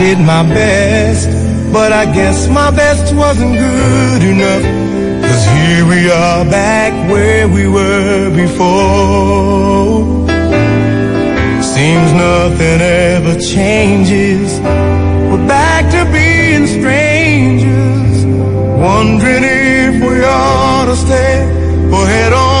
did my best, but I guess my best wasn't good enough. Cause here we are back where we were before. Seems nothing ever changes. We're back to being strangers, wondering if we ought to stay or head on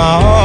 my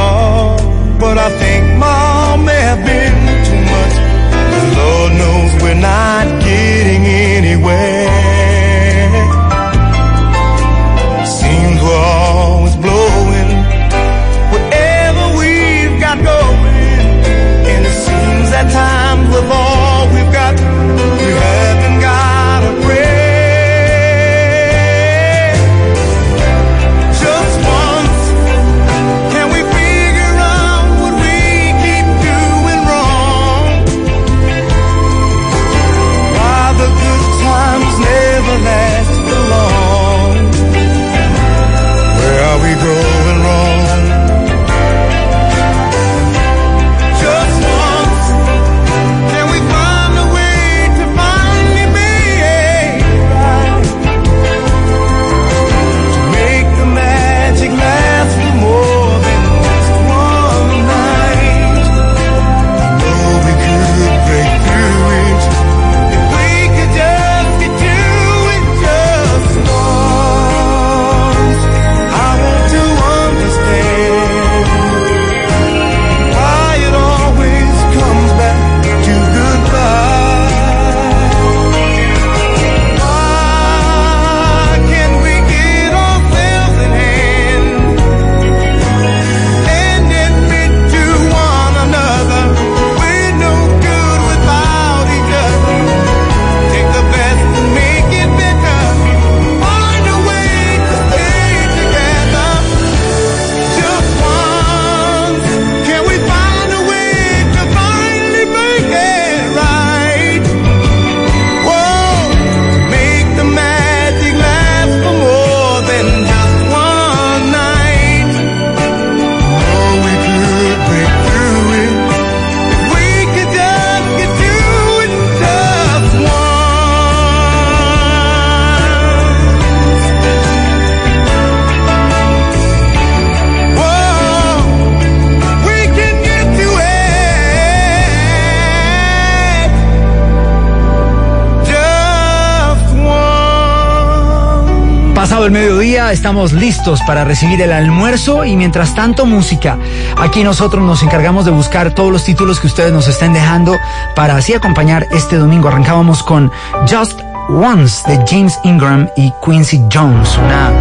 estamos listos para recibir el almuerzo y mientras tanto música. Aquí nosotros nos encargamos de buscar todos los títulos que ustedes nos estén dejando para así acompañar este domingo. Arrancábamos con Just Once de James Ingram y Quincy Jones, una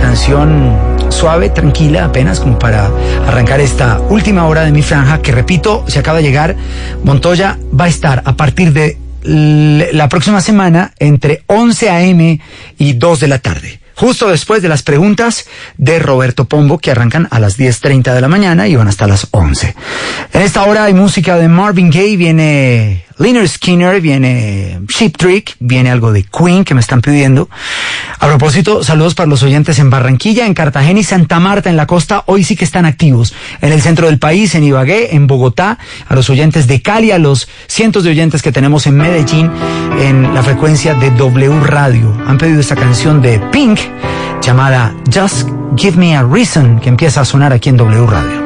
canción suave, tranquila, apenas como para arrancar esta última hora de mi franja que repito, se acaba de llegar. Montoya va a estar a partir de la próxima semana entre 11 a.m. y 2 de la tarde. Justo después de las preguntas de Roberto Pombo que arrancan a las 10.30 de la mañana y van hasta las 11. En esta hora hay música de Marvin Gaye, viene Liner Skinner, viene Sheep Trick, viene algo de Queen que me están pidiendo. A propósito, saludos para los oyentes en Barranquilla, en Cartagena y Santa Marta en la costa. Hoy sí que están activos. En el centro del país, en Ibagué, en Bogotá, a los oyentes de Cali, a los cientos de oyentes que tenemos en Medellín en la frecuencia de W Radio. Han pedido esta canción de Pink llamada Just Give Me a Reason que empieza a sonar aquí en W Radio.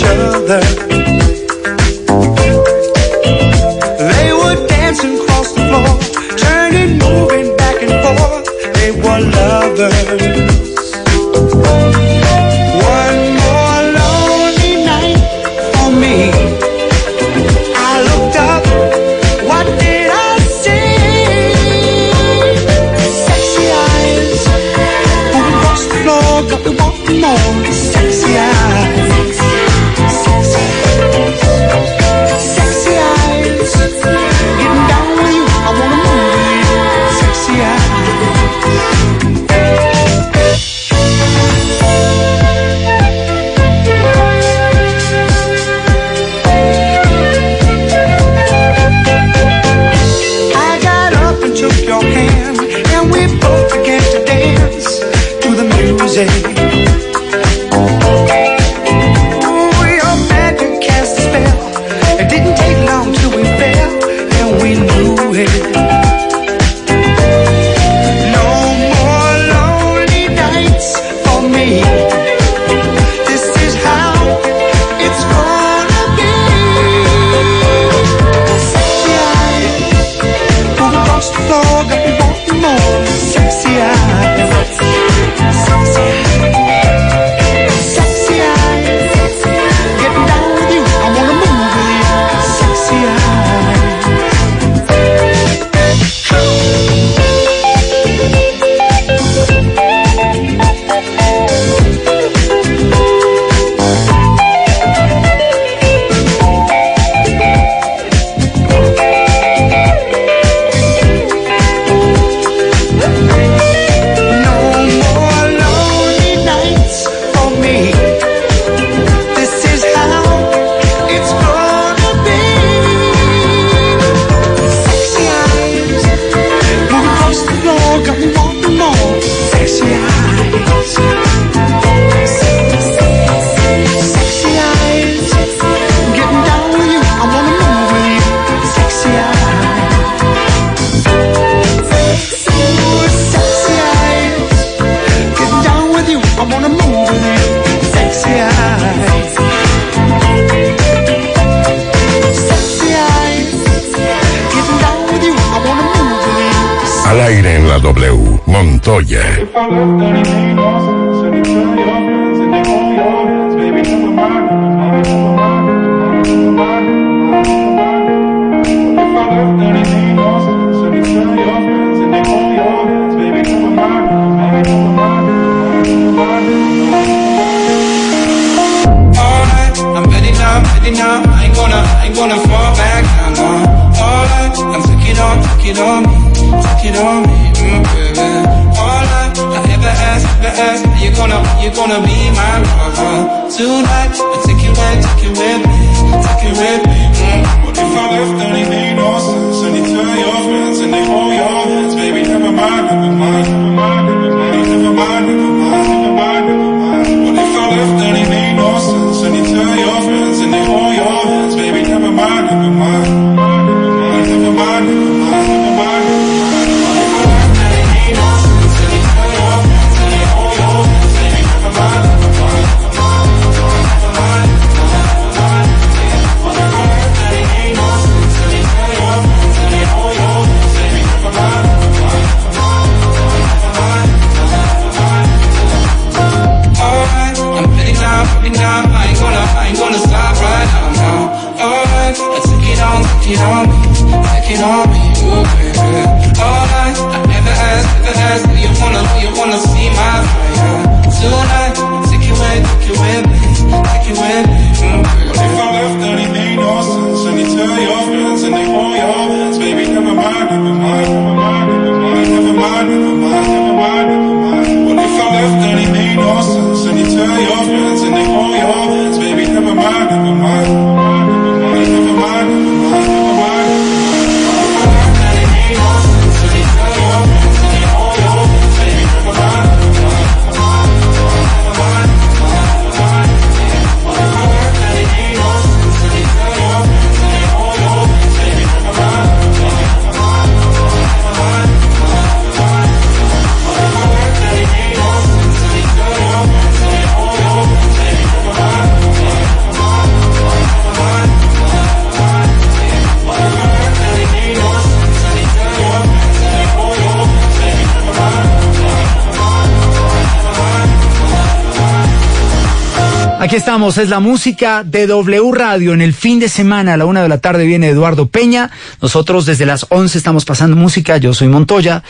each other. Ready now. I ain't gonna, I ain't gonna fall back now. No. Alright, I'm take it on, take it on me, take it on me, mm, baby. Alright, I ever ask, ever ask, are you gonna, are you gonna be my lover tonight? I take you away, take you with me, take you with me. Mm. What if I left anything else, should you tell your friends and they hold your hands, baby, never mind, never mind, never mind, it on me, like it on me, ooh baby All I, I ever ask, ever ask, Do you wanna, do you wanna see my fire? Tonight, take you away, take it with me Like it with me, baby. What if I left, then it made no sense And you tell your friends, and they hold your hands Baby, never mind, never mind, never mind, never mind Never mind, never mind, never mind, never mind. What if I left, then it made no sense And you tell your friends, and they hold your hands Baby, never mind, never mind. Aquí estamos, es la música de W Radio. En el fin de semana, a la una de la tarde, viene Eduardo Peña. Nosotros desde las 11 estamos pasando música. Yo soy Montoya.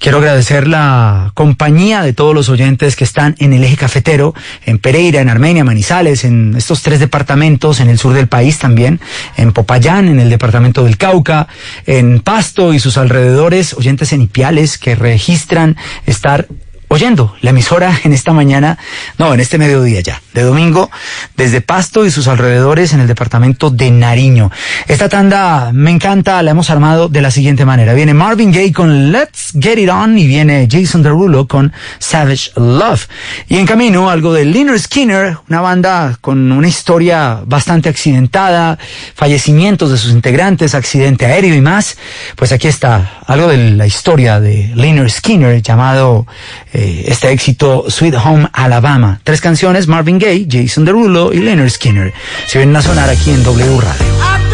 Quiero agradecer la compañía de todos los oyentes que están en el eje cafetero, en Pereira, en Armenia, Manizales, en estos tres departamentos, en el sur del país también, en Popayán, en el departamento del Cauca, en Pasto y sus alrededores, oyentes en Ipiales que registran estar oyendo la emisora en esta mañana, no, en este mediodía ya, de domingo, desde Pasto y sus alrededores en el departamento de Nariño. Esta tanda me encanta, la hemos armado de la siguiente manera. Viene Marvin Gaye con Let's Get It On y viene Jason Derulo con Savage Love. Y en camino algo de Liner Skinner, una banda con una historia bastante accidentada, fallecimientos de sus integrantes, accidente aéreo y más. Pues aquí está algo de la historia de Liner Skinner llamado eh, este éxito Sweet Home Alabama. Tres canciones, Marvin Gaye, Jason Derulo y Leonard Skinner. Se vienen a sonar aquí en W Radio.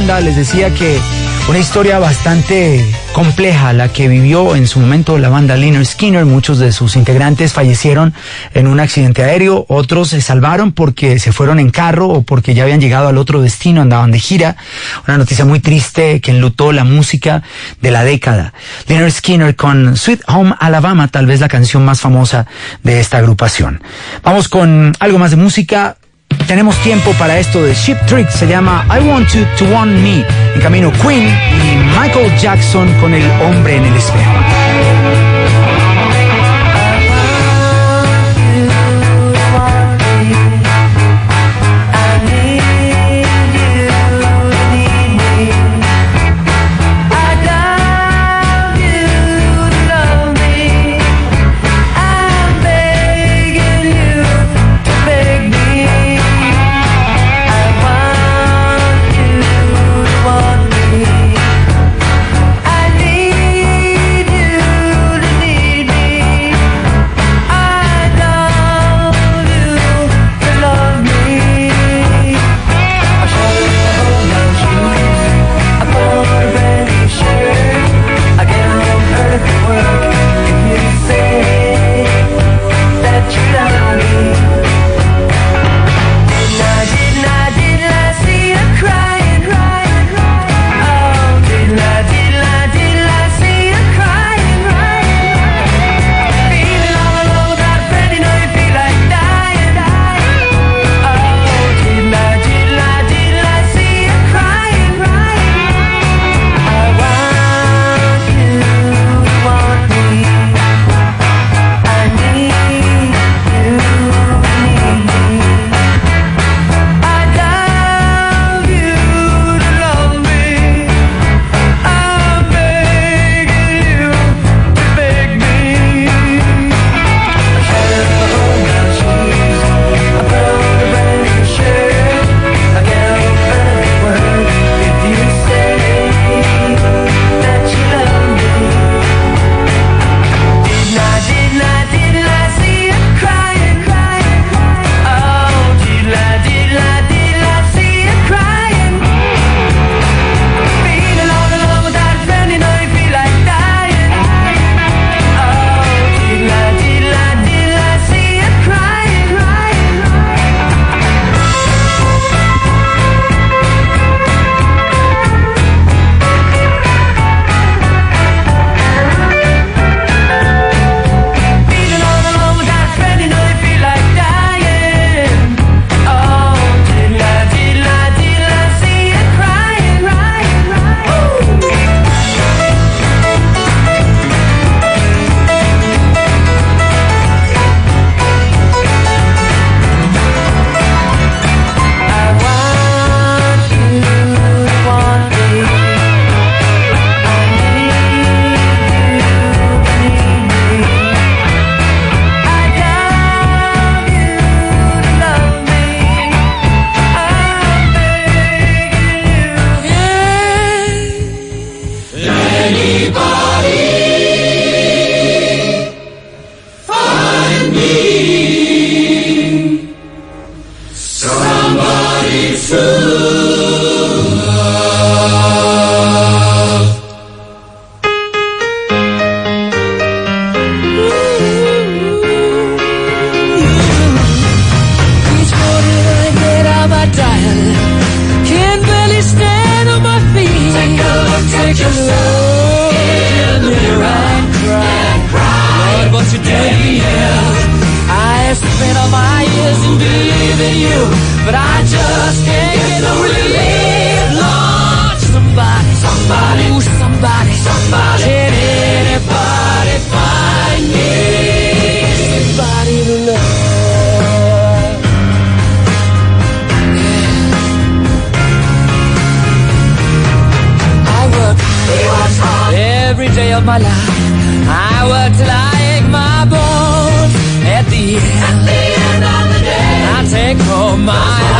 les decía que una historia bastante compleja la que vivió en su momento la banda Liner Skinner. Muchos de sus integrantes fallecieron en un accidente aéreo, otros se salvaron porque se fueron en carro o porque ya habían llegado al otro destino, andaban de gira. Una noticia muy triste que enlutó la música de la década. Liner Skinner con Sweet Home Alabama, tal vez la canción más famosa de esta agrupación. Vamos con algo más de música tenemos tiempo para esto de Ship Trick. Se llama I Want You to Want Me. En camino Queen y Michael Jackson con el hombre en el espejo. Oh my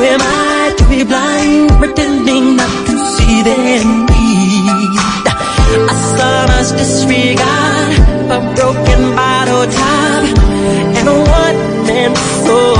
am I to be blind, pretending not to see them need? A saw much disregard, a broken bottle top, and a one-man soul.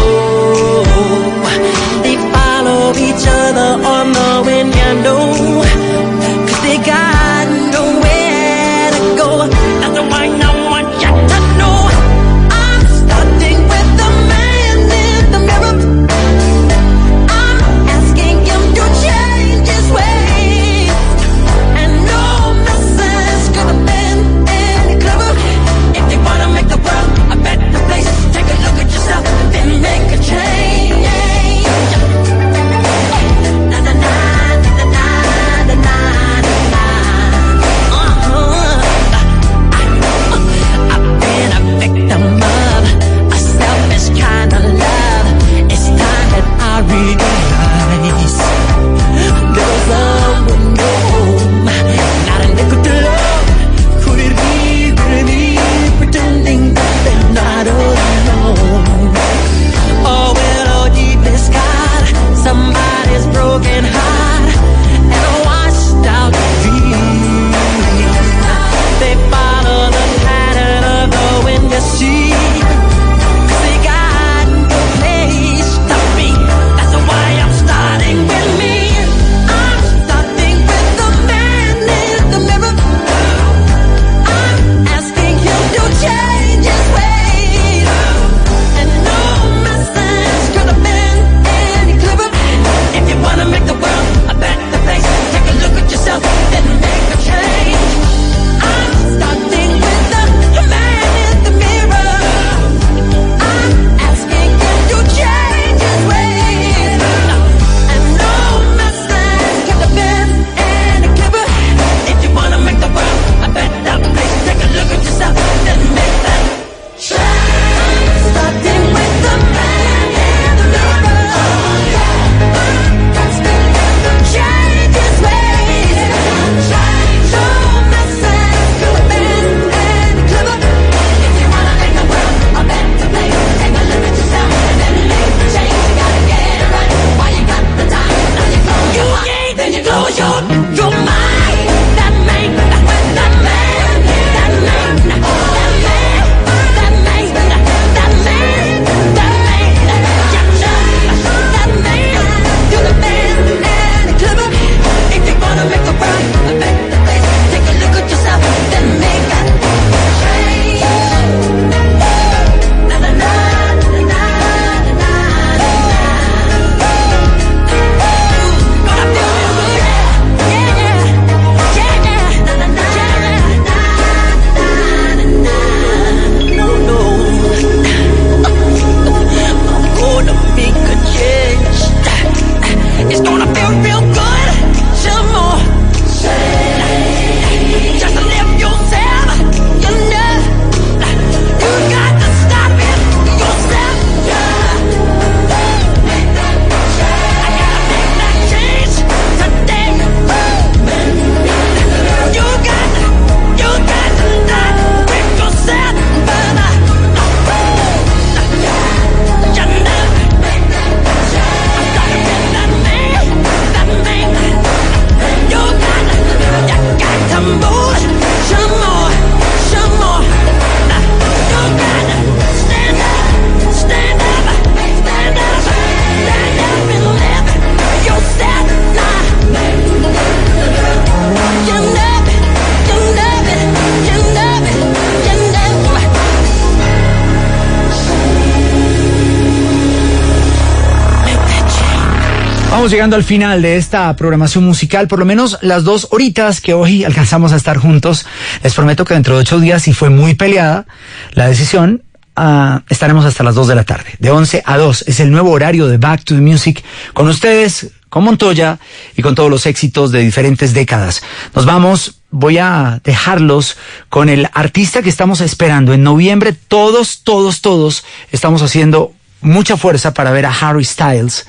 Llegando al final de esta programación musical, por lo menos las dos horitas que hoy alcanzamos a estar juntos. Les prometo que dentro de ocho días, si fue muy peleada la decisión, ah, estaremos hasta las dos de la tarde. De once a dos es el nuevo horario de Back to the Music con ustedes, con Montoya y con todos los éxitos de diferentes décadas. Nos vamos voy a dejarlos con el artista que estamos esperando. En noviembre todos, todos, todos estamos haciendo mucha fuerza para ver a Harry Styles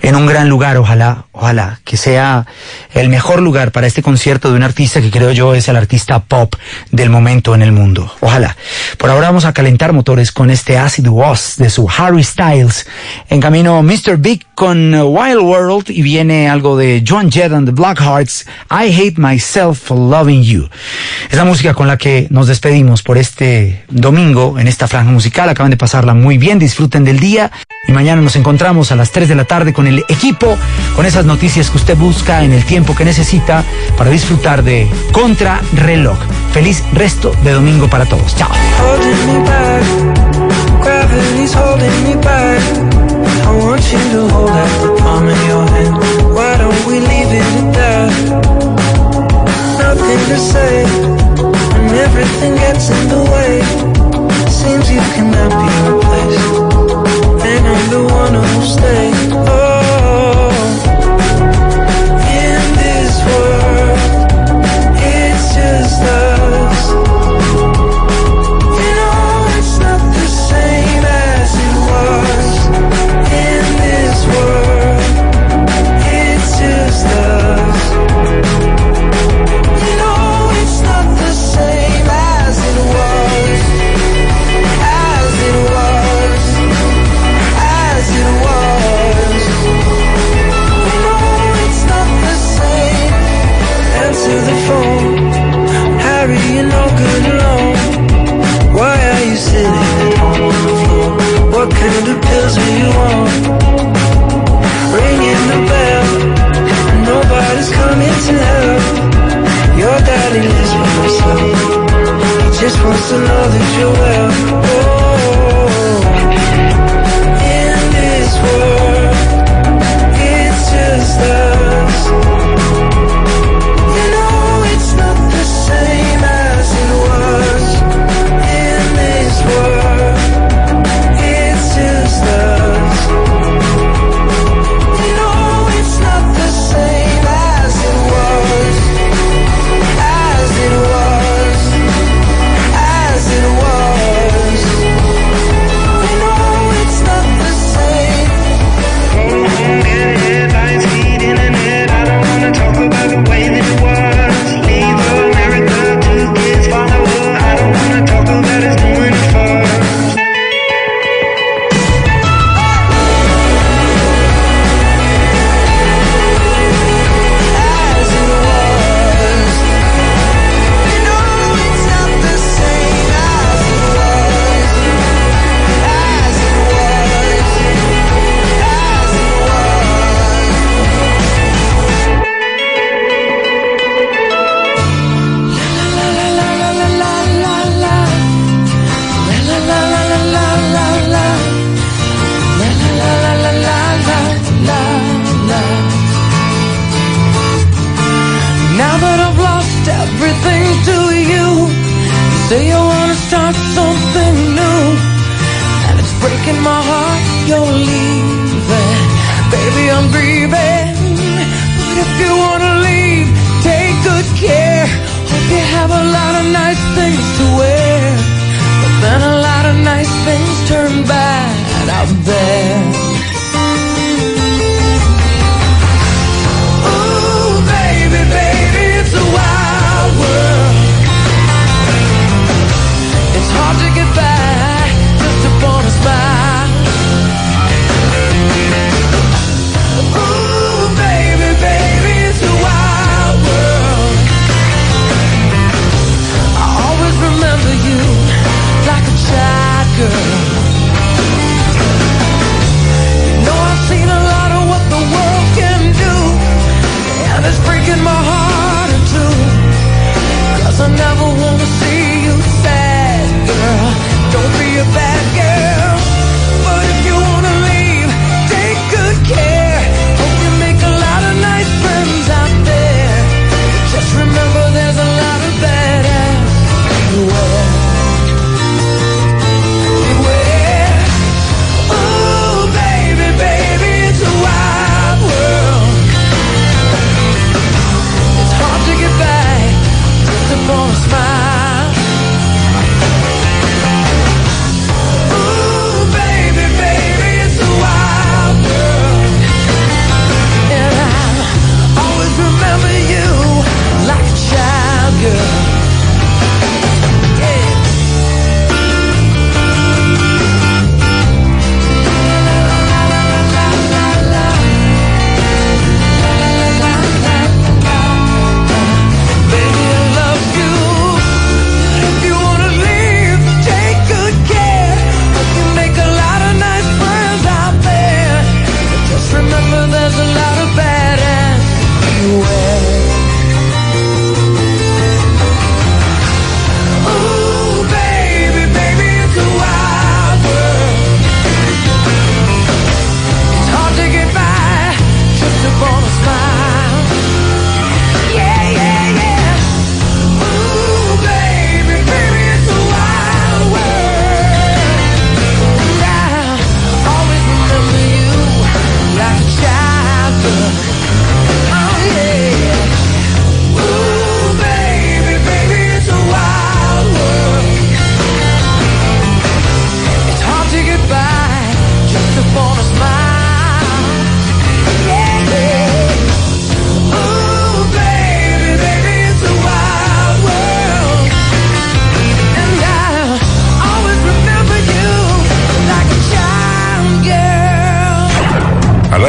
en un gran lugar. Ojalá, ojalá que sea el mejor lugar para este concierto de un artista que creo yo es el artista pop del momento en el mundo. Ojalá. Por ahora vamos a calentar motores con este Acid Was de su Harry Styles en camino Mr. Big con Wild World y viene algo de Joan Jett and the Blackhearts, I Hate Myself for Loving You. Es la música con la que nos despedimos por este domingo en esta franja musical. Acaban de pasarla muy bien, disfruten del día y mañana nos encontramos a las 3 de la tarde con el equipo, con esas noticias que usted busca en el tiempo que necesita para disfrutar de Contra Reloj. Feliz resto de domingo para todos. Chao. Want you to hold out the palm of your hand. Why don't we leave it at that? Nothing to say when everything gets in the way. Seems you cannot be replaced, and I'm the one who'll stay. Oh, Of pills on? Ringing the bell, nobody's coming to help. Your daddy lives by himself. He just wants to know that you're well.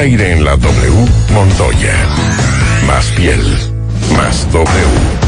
Aire en la W, Montoya. Más piel, más W.